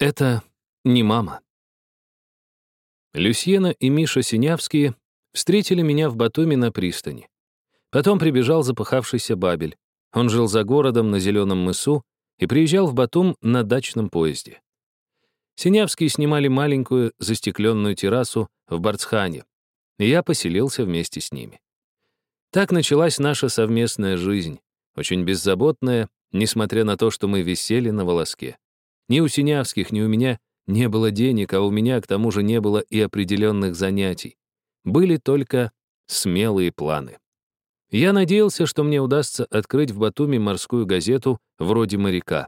Это не мама. Люсьена и Миша Синявские встретили меня в Батуми на пристани. Потом прибежал запыхавшийся Бабель. Он жил за городом на Зеленом мысу и приезжал в Батум на дачном поезде. Синявские снимали маленькую застекленную террасу в Барцхане, и я поселился вместе с ними. Так началась наша совместная жизнь, очень беззаботная, несмотря на то, что мы висели на волоске. Ни у Синявских, ни у меня не было денег, а у меня, к тому же, не было и определенных занятий. Были только смелые планы. Я надеялся, что мне удастся открыть в Батуми морскую газету вроде «Моряка».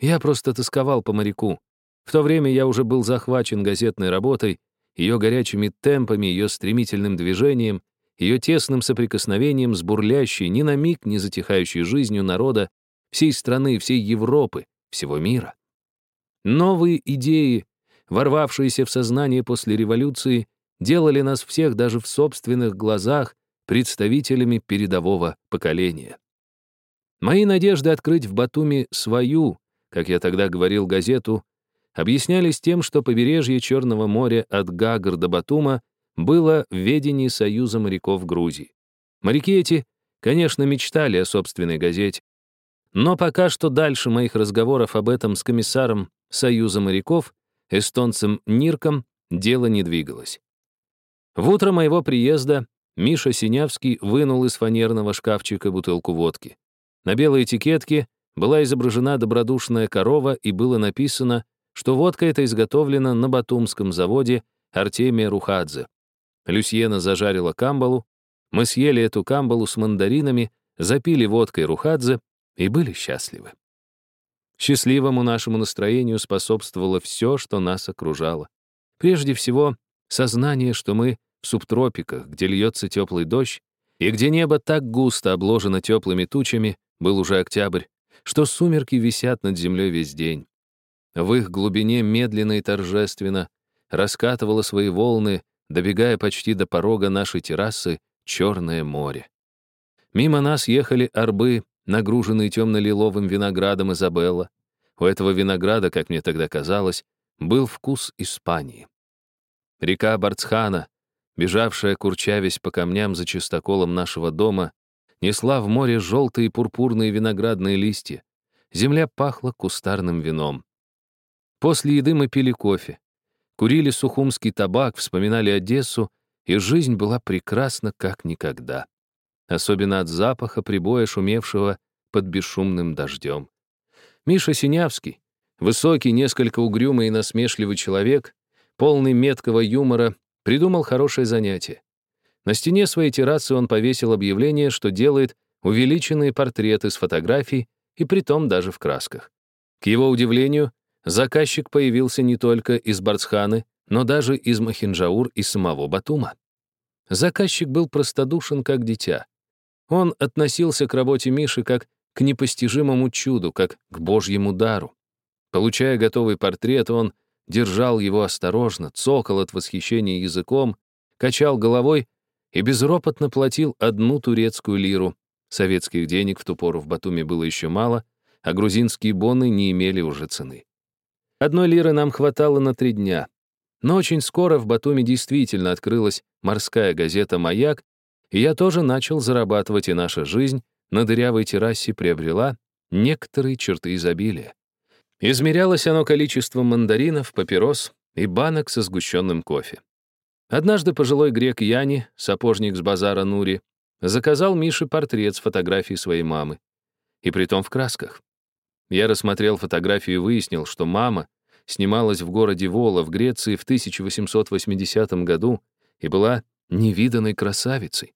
Я просто тосковал по моряку. В то время я уже был захвачен газетной работой, ее горячими темпами, ее стремительным движением, ее тесным соприкосновением с бурлящей, ни на миг не затихающей жизнью народа всей страны, всей Европы, всего мира. Новые идеи, ворвавшиеся в сознание после революции, делали нас всех даже в собственных глазах представителями передового поколения. Мои надежды открыть в Батуми свою, как я тогда говорил, газету, объяснялись тем, что побережье Черного моря от Гагр до Батума было в ведении Союза моряков Грузии. Моряки эти, конечно, мечтали о собственной газете, но пока что дальше моих разговоров об этом с комиссаром Союза моряков, эстонцем Нирком, дело не двигалось. В утро моего приезда Миша Синявский вынул из фанерного шкафчика бутылку водки. На белой этикетке была изображена добродушная корова и было написано, что водка эта изготовлена на Батумском заводе Артемия Рухадзе. Люсьена зажарила камбалу, мы съели эту камбалу с мандаринами, запили водкой Рухадзе и были счастливы. Счастливому нашему настроению способствовало все, что нас окружало. Прежде всего, сознание, что мы в субтропиках, где льется теплый дождь, и где небо так густо обложено теплыми тучами, был уже октябрь, что сумерки висят над землей весь день. В их глубине медленно и торжественно раскатывало свои волны, добегая почти до порога нашей террасы, Черное море. Мимо нас ехали арбы нагруженный темно-лиловым виноградом Изабелла. У этого винограда, как мне тогда казалось, был вкус Испании. Река Барцхана, бежавшая курчавясь по камням за чистоколом нашего дома, несла в море желтые пурпурные виноградные листья. Земля пахла кустарным вином. После еды мы пили кофе, курили сухумский табак, вспоминали Одессу, и жизнь была прекрасна, как никогда особенно от запаха прибоя, шумевшего под бесшумным дождем. Миша Синявский, высокий, несколько угрюмый и насмешливый человек, полный меткого юмора, придумал хорошее занятие. На стене своей террасы он повесил объявление, что делает увеличенные портреты с фотографий, и притом даже в красках. К его удивлению, заказчик появился не только из Барцханы, но даже из Махинджаур и самого Батума. Заказчик был простодушен, как дитя. Он относился к работе Миши как к непостижимому чуду, как к божьему дару. Получая готовый портрет, он держал его осторожно, цокал от восхищения языком, качал головой и безропотно платил одну турецкую лиру. Советских денег в ту пору в Батуми было еще мало, а грузинские боны не имели уже цены. Одной лиры нам хватало на три дня. Но очень скоро в Батуми действительно открылась морская газета «Маяк», и я тоже начал зарабатывать, и наша жизнь на дырявой террасе приобрела некоторые черты изобилия. Измерялось оно количеством мандаринов, папирос и банок со сгущенным кофе. Однажды пожилой грек Яни, сапожник с базара Нури, заказал Мише портрет с фотографией своей мамы. И притом в красках. Я рассмотрел фотографию и выяснил, что мама снималась в городе Вола в Греции в 1880 году и была невиданной красавицей.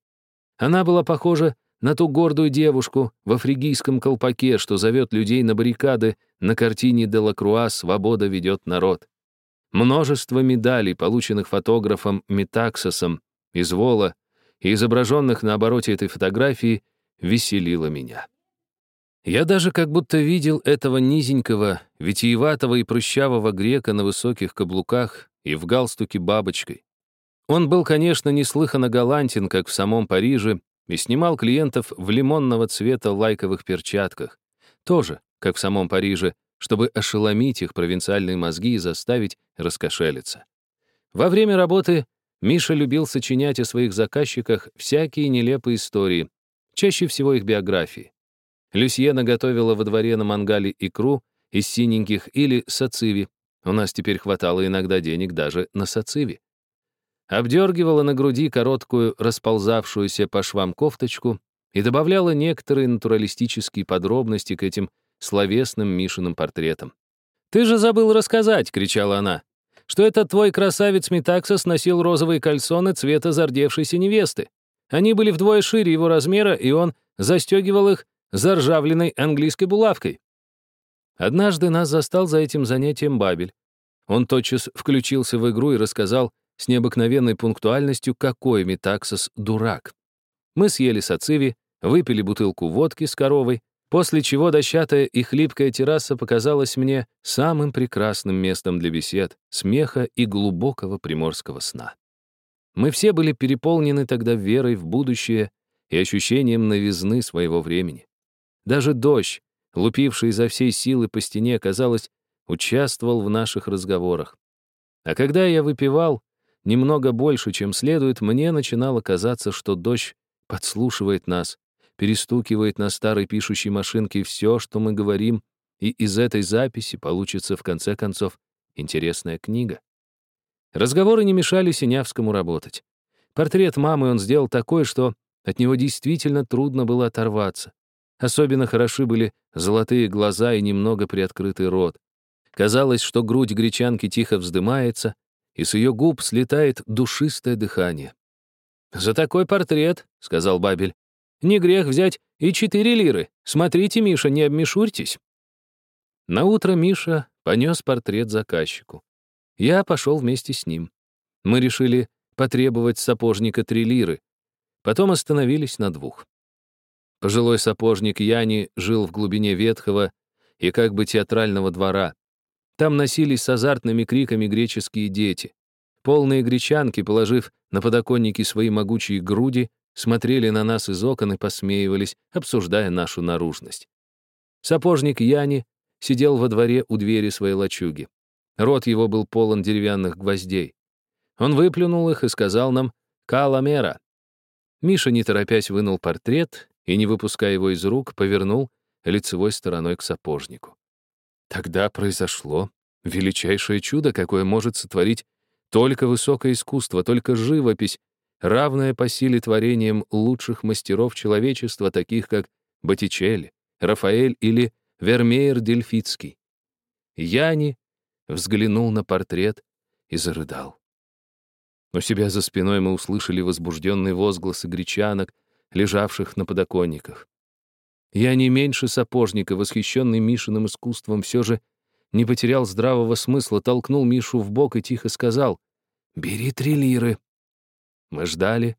Она была похожа на ту гордую девушку в фригийском колпаке, что зовет людей на баррикады на картине Делакруа «Свобода ведет народ». Множество медалей, полученных фотографом Метаксосом из Вола и изображенных на обороте этой фотографии, веселило меня. Я даже как будто видел этого низенького, витиеватого и прыщавого грека на высоких каблуках и в галстуке бабочкой. Он был, конечно, неслыханно галантен, как в самом Париже, и снимал клиентов в лимонного цвета лайковых перчатках. Тоже, как в самом Париже, чтобы ошеломить их провинциальные мозги и заставить раскошелиться. Во время работы Миша любил сочинять о своих заказчиках всякие нелепые истории, чаще всего их биографии. Люсьена готовила во дворе на мангале икру из синеньких или сациви. У нас теперь хватало иногда денег даже на сациви. Обдергивала на груди короткую, расползавшуюся по швам кофточку и добавляла некоторые натуралистические подробности к этим словесным Мишиным портретам. «Ты же забыл рассказать!» — кричала она что этот твой красавец Метаксос носил розовые кальсоны цвета зардевшейся невесты. Они были вдвое шире его размера, и он застегивал их заржавленной английской булавкой. Однажды нас застал за этим занятием Бабель. Он тотчас включился в игру и рассказал с необыкновенной пунктуальностью, какой Метаксос дурак. Мы съели сациви, выпили бутылку водки с коровой, после чего дощатая и хлипкая терраса показалась мне самым прекрасным местом для бесед, смеха и глубокого приморского сна. Мы все были переполнены тогда верой в будущее и ощущением новизны своего времени. Даже дождь, лупивший изо всей силы по стене, казалось, участвовал в наших разговорах. А когда я выпивал немного больше, чем следует, мне начинало казаться, что дождь подслушивает нас, перестукивает на старой пишущей машинке все, что мы говорим, и из этой записи получится, в конце концов, интересная книга. Разговоры не мешали Синявскому работать. Портрет мамы он сделал такой, что от него действительно трудно было оторваться. Особенно хороши были золотые глаза и немного приоткрытый рот. Казалось, что грудь гречанки тихо вздымается, и с ее губ слетает душистое дыхание. «За такой портрет», — сказал Бабель, не грех взять и четыре лиры. Смотрите, Миша, не обмешурьтесь». На утро Миша понес портрет заказчику. Я пошел вместе с ним. Мы решили потребовать сапожника три лиры. Потом остановились на двух. Пожилой сапожник Яни жил в глубине ветхого и как бы театрального двора. Там носились с азартными криками греческие дети. Полные гречанки, положив на подоконники свои могучие груди, смотрели на нас из окон и посмеивались, обсуждая нашу наружность. Сапожник Яни сидел во дворе у двери своей лачуги. Рот его был полон деревянных гвоздей. Он выплюнул их и сказал нам «Каламера». Миша, не торопясь, вынул портрет и, не выпуская его из рук, повернул лицевой стороной к сапожнику. Тогда произошло величайшее чудо, какое может сотворить только высокое искусство, только живопись, равное по силе творениям лучших мастеров человечества, таких как Боттичелли, Рафаэль или Вермеер Дельфицкий. Яни взглянул на портрет и зарыдал. У себя за спиной мы услышали возбужденные возгласы гречанок, лежавших на подоконниках. Я не меньше сапожника, восхищенный Мишиным искусством, все же не потерял здравого смысла, толкнул Мишу в бок и тихо сказал «Бери три лиры». Мы ждали,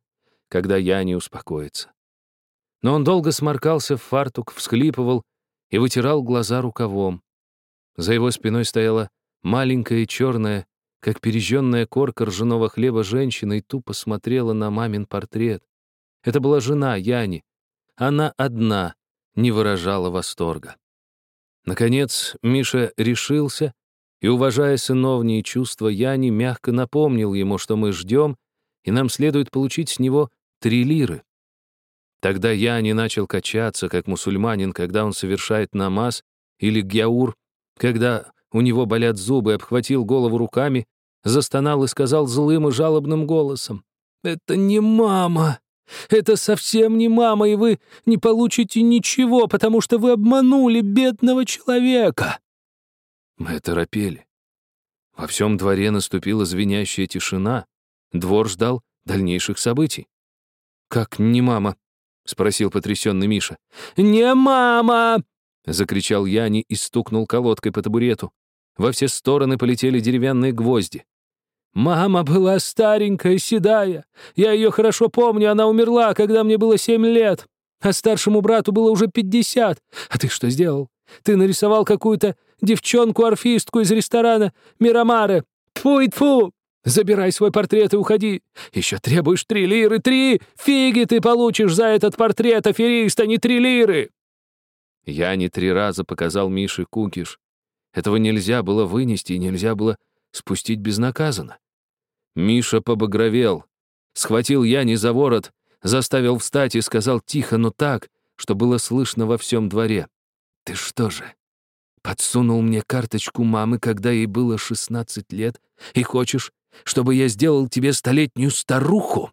когда я не успокоится. Но он долго сморкался в фартук, всхлипывал и вытирал глаза рукавом. За его спиной стояла маленькая черная, как пережженная корка ржаного хлеба женщина, и тупо смотрела на мамин портрет. Это была жена Яни. Она одна не выражала восторга. Наконец Миша решился и, уважая сыновние чувства Яни, мягко напомнил ему, что мы ждем и нам следует получить с него три лиры. Тогда я не начал качаться, как мусульманин, когда он совершает намаз, или гяур, когда у него болят зубы, обхватил голову руками, застонал и сказал злым и жалобным голосом, «Это не мама! Это совсем не мама, и вы не получите ничего, потому что вы обманули бедного человека!» Мы торопели. Во всем дворе наступила звенящая тишина, Двор ждал дальнейших событий. «Как не мама?» — спросил потрясенный Миша. «Не мама!» — закричал Яни и стукнул колодкой по табурету. Во все стороны полетели деревянные гвозди. «Мама была старенькая, седая. Я ее хорошо помню, она умерла, когда мне было семь лет. А старшему брату было уже пятьдесят. А ты что сделал? Ты нарисовал какую-то девчонку-орфистку из ресторана Мирамаре. Тьфу-тьфу! Забирай свой портрет и уходи. Еще требуешь три лиры, три! Фиги ты получишь за этот портрет, аферист, а не три лиры!» Я не три раза показал Мише кукиш. Этого нельзя было вынести и нельзя было спустить безнаказанно. Миша побагровел, схватил Яни за ворот, заставил встать и сказал тихо, но так, что было слышно во всем дворе. «Ты что же, подсунул мне карточку мамы, когда ей было 16 лет, и хочешь, чтобы я сделал тебе столетнюю старуху?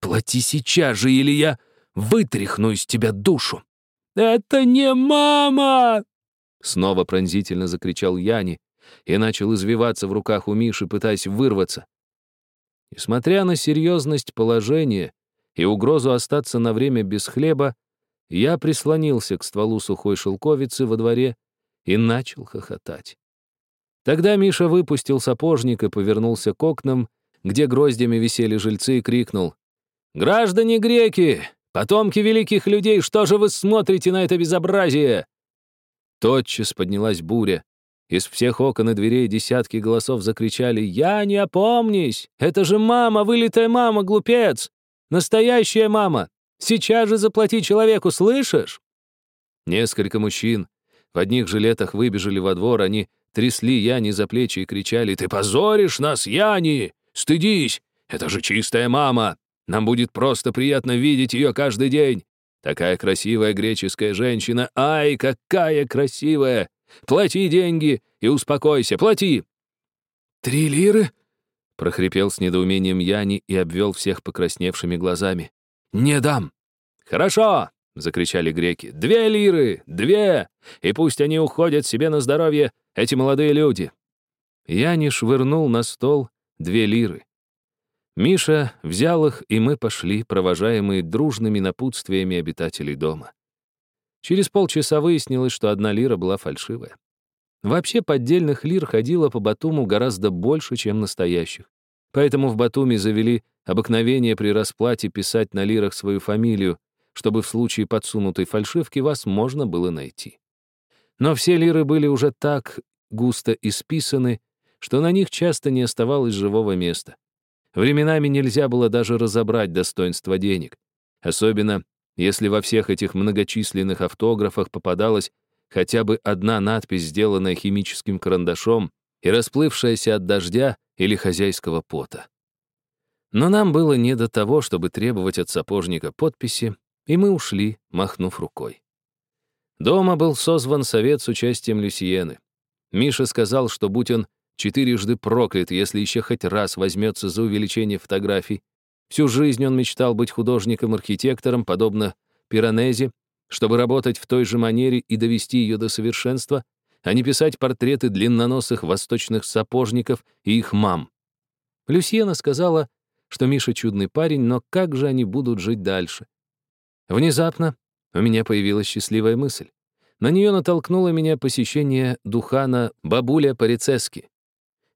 Плати сейчас же, или я вытряхну из тебя душу». «Это не мама!» Снова пронзительно закричал Яни и начал извиваться в руках у Миши, пытаясь вырваться. Несмотря на серьезность положения и угрозу остаться на время без хлеба, я прислонился к стволу сухой шелковицы во дворе и начал хохотать. Тогда Миша выпустил сапожник и повернулся к окнам, где гроздями висели жильцы, и крикнул. «Граждане греки! Потомки великих людей, что же вы смотрите на это безобразие?» Тотчас поднялась буря. Из всех окон и дверей десятки голосов закричали «Я не опомнись! Это же мама, вылитая мама, глупец! Настоящая мама! Сейчас же заплати человеку, слышишь?» Несколько мужчин в одних жилетах выбежали во двор, они трясли Яни за плечи и кричали «Ты позоришь нас, Яни! Стыдись! Это же чистая мама! Нам будет просто приятно видеть ее каждый день! Такая красивая греческая женщина! Ай, какая красивая! Плати деньги и успокойся, плати!» «Три лиры?» — прохрипел с недоумением Яни и обвел всех покрасневшими глазами. «Не дам!» «Хорошо!» — закричали греки. «Две лиры! Две! И пусть они уходят себе на здоровье, эти молодые люди!» Яни швырнул на стол две лиры. Миша взял их, и мы пошли, провожаемые дружными напутствиями обитателей дома. Через полчаса выяснилось, что одна лира была фальшивая. Вообще поддельных лир ходило по Батуму гораздо больше, чем настоящих. Поэтому в Батуми завели обыкновение при расплате писать на лирах свою фамилию, чтобы в случае подсунутой фальшивки вас можно было найти. Но все лиры были уже так густо исписаны, что на них часто не оставалось живого места. Временами нельзя было даже разобрать достоинство денег. Особенно, если во всех этих многочисленных автографах попадалась хотя бы одна надпись, сделанная химическим карандашом и расплывшаяся от дождя или хозяйского пота. Но нам было не до того, чтобы требовать от сапожника подписи, и мы ушли, махнув рукой. Дома был созван совет с участием Люсиены. Миша сказал, что будь он четырежды проклят, если еще хоть раз возьмется за увеличение фотографий. Всю жизнь он мечтал быть художником-архитектором, подобно Пиранезе, чтобы работать в той же манере и довести ее до совершенства, а не писать портреты длинноносых восточных сапожников и их мам. Люсьена сказала, что Миша чудный парень, но как же они будут жить дальше? Внезапно у меня появилась счастливая мысль. На нее натолкнуло меня посещение Духана бабуля Парицески.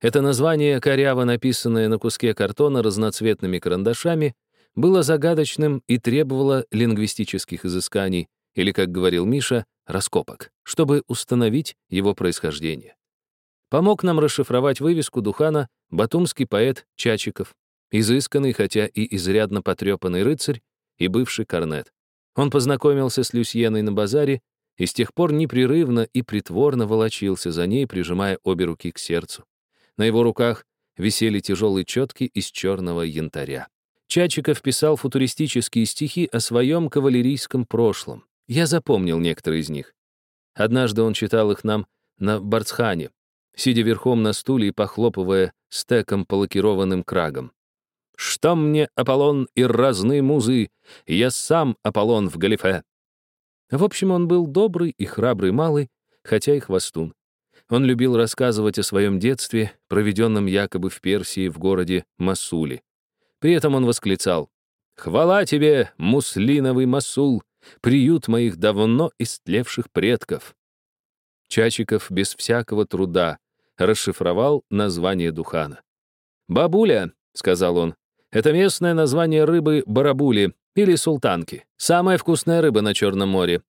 Это название, коряво написанное на куске картона разноцветными карандашами, было загадочным и требовало лингвистических изысканий, или, как говорил Миша, раскопок, чтобы установить его происхождение. Помог нам расшифровать вывеску Духана батумский поэт Чачиков, изысканный, хотя и изрядно потрепанный рыцарь и бывший корнет. Он познакомился с Люсьеной на базаре и с тех пор непрерывно и притворно волочился за ней, прижимая обе руки к сердцу. На его руках висели тяжелые четки из черного янтаря. Чачиков писал футуристические стихи о своем кавалерийском прошлом. Я запомнил некоторые из них. Однажды он читал их нам на Барцхане, сидя верхом на стуле и похлопывая стеком по лакированным крагам. «Что мне, Аполлон и разные музы? Я сам Аполлон в галифе!» В общем, он был добрый и храбрый малый, хотя и хвостун. Он любил рассказывать о своем детстве, проведенном якобы в Персии в городе Масуле. При этом он восклицал «Хвала тебе, муслиновый Масул, приют моих давно истлевших предков». Чачиков без всякого труда расшифровал название Духана. «Бабуля», — сказал он, — «это местное название рыбы барабули или султанки, самая вкусная рыба на Черном море.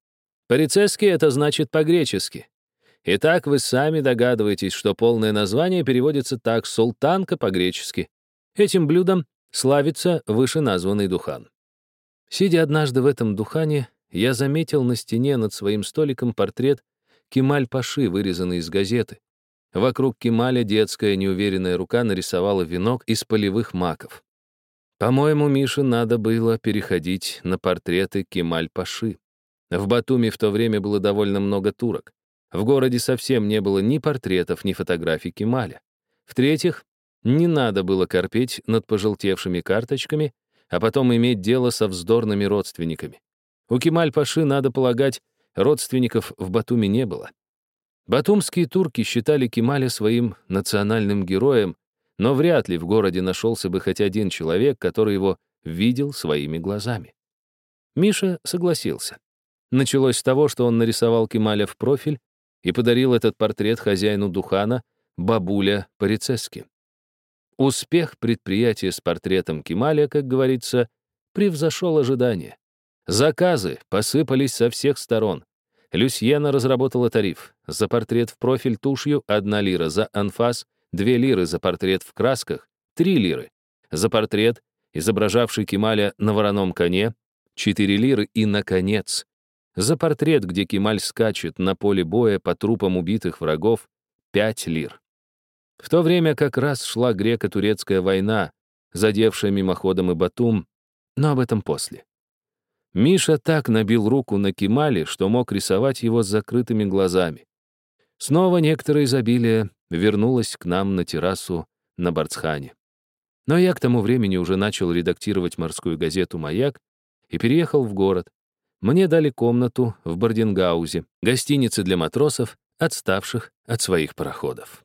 По-рицесски это значит по-гречески. Итак, вы сами догадываетесь, что полное название переводится так «султанка» по-гречески. Этим блюдом славится вышеназванный духан. Сидя однажды в этом духане, я заметил на стене над своим столиком портрет Кемаль-Паши, вырезанный из газеты, Вокруг Кемаля детская неуверенная рука нарисовала венок из полевых маков. По-моему, Мише надо было переходить на портреты Кемаль-Паши. В Батуми в то время было довольно много турок. В городе совсем не было ни портретов, ни фотографий Кемаля. В-третьих, не надо было корпеть над пожелтевшими карточками, а потом иметь дело со вздорными родственниками. У Кемаль-Паши, надо полагать, родственников в Батуми не было. Батумские турки считали Кемаля своим национальным героем, но вряд ли в городе нашелся бы хоть один человек, который его видел своими глазами. Миша согласился. Началось с того, что он нарисовал Кемаля в профиль и подарил этот портрет хозяину Духана, бабуля Парицески. Успех предприятия с портретом Кемаля, как говорится, превзошел ожидания. Заказы посыпались со всех сторон. Люсьена разработала тариф. За портрет в профиль тушью — одна лира, за анфас 2 лиры за портрет в красках, 3 лиры. За портрет, изображавший Кемаля на вороном коне, 4 лиры и, наконец, за портрет, где Кемаль скачет на поле боя по трупам убитых врагов, 5 лир. В то время как раз шла греко-турецкая война, задевшая мимоходом и Батум, но об этом после. Миша так набил руку на Кемале, что мог рисовать его с закрытыми глазами. Снова некоторое изобилие вернулось к нам на террасу на Барцхане. Но я к тому времени уже начал редактировать морскую газету «Маяк» и переехал в город. Мне дали комнату в Бардингаузе, гостинице для матросов, отставших от своих пароходов.